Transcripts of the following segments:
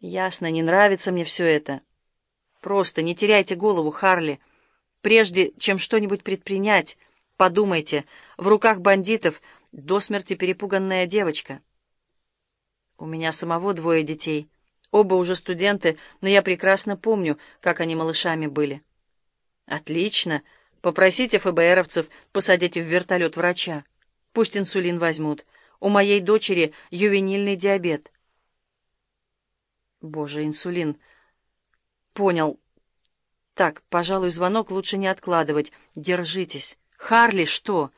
Ясно, не нравится мне все это. Просто не теряйте голову, Харли. Прежде чем что-нибудь предпринять, подумайте, в руках бандитов до смерти перепуганная девочка. У меня самого двое детей. Оба уже студенты, но я прекрасно помню, как они малышами были. Отлично. Попросите ФБРовцев посадить в вертолет врача. Пусть инсулин возьмут. У моей дочери ювенильный диабет. Боже, инсулин. Понял. Так, пожалуй, звонок лучше не откладывать. Держитесь. Харли, что?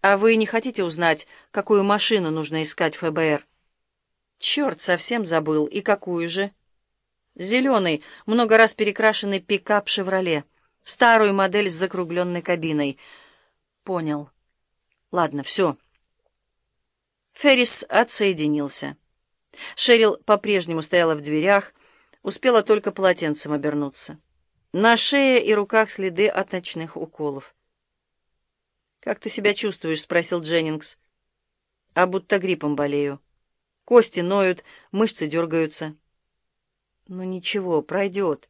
А вы не хотите узнать, какую машину нужно искать ФБР? Черт, совсем забыл. И какую же? Зеленый, много раз перекрашенный пикап «Шевроле». Старую модель с закругленной кабиной. Понял. Ладно, все. Феррис отсоединился. Шерил по-прежнему стояла в дверях, успела только полотенцем обернуться. На шее и руках следы от ночных уколов. «Как ты себя чувствуешь?» — спросил Дженнингс. «А будто гриппом болею. Кости ноют, мышцы дергаются». «Ну ничего, пройдет».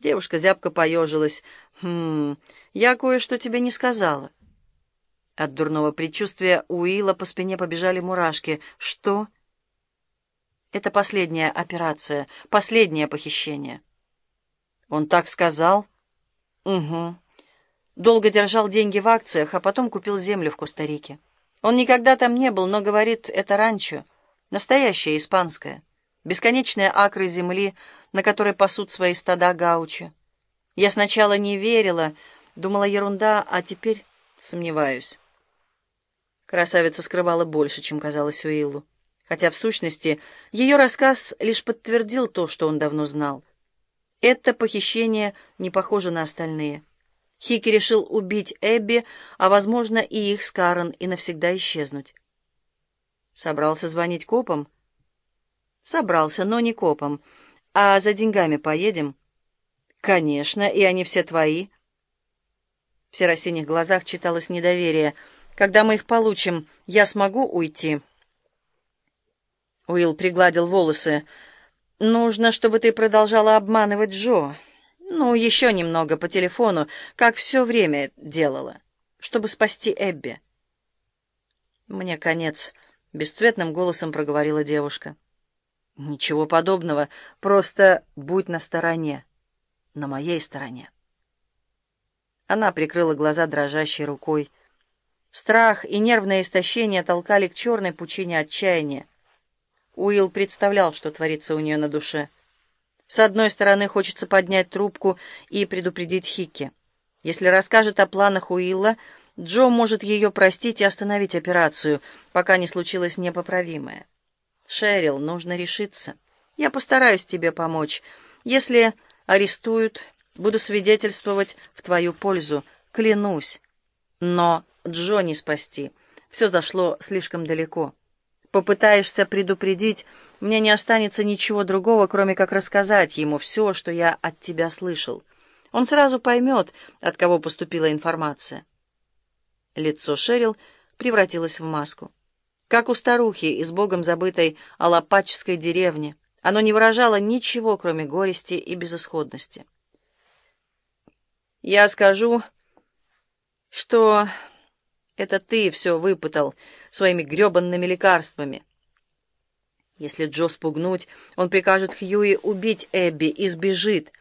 Девушка зябко поежилась. «Хм, я кое-что тебе не сказала». От дурного предчувствия у Уилла по спине побежали мурашки. «Что?» Это последняя операция, последнее похищение. Он так сказал? Угу. Долго держал деньги в акциях, а потом купил землю в Коста-Рике. Он никогда там не был, но говорит, это ранчо. Настоящее испанское. Бесконечные акры земли, на которой пасут свои стада гаучи. Я сначала не верила, думала ерунда, а теперь сомневаюсь. Красавица скрывала больше, чем казалось Уиллу хотя в сущности ее рассказ лишь подтвердил то, что он давно знал. Это похищение не похоже на остальные. Хики решил убить Эбби, а, возможно, и их с Карен, и навсегда исчезнуть. Собрался звонить копам? Собрался, но не копам. А за деньгами поедем? Конечно, и они все твои. В серосиних глазах читалось недоверие. Когда мы их получим, я смогу уйти?» Уилл пригладил волосы. «Нужно, чтобы ты продолжала обманывать Джо. Ну, еще немного по телефону, как все время делала, чтобы спасти Эбби». «Мне конец», — бесцветным голосом проговорила девушка. «Ничего подобного, просто будь на стороне, на моей стороне». Она прикрыла глаза дрожащей рукой. Страх и нервное истощение толкали к черной пучине отчаяния. Уилл представлял, что творится у нее на душе. С одной стороны, хочется поднять трубку и предупредить Хикки. Если расскажет о планах Уилла, Джо может ее простить и остановить операцию, пока не случилось непоправимое. «Шерил, нужно решиться. Я постараюсь тебе помочь. Если арестуют, буду свидетельствовать в твою пользу, клянусь. Но Джо не спасти. Все зашло слишком далеко» попытаешься предупредить, мне не останется ничего другого, кроме как рассказать ему все, что я от тебя слышал. Он сразу поймет, от кого поступила информация. Лицо Шерил превратилось в маску. Как у старухи из богом забытой алапачской деревни. Оно не выражало ничего, кроме горести и безысходности. «Я скажу, что это ты все выпытал своими гребанными лекарствами. Если Джо спугнуть, он прикажет Хьюи убить Эбби и сбежит.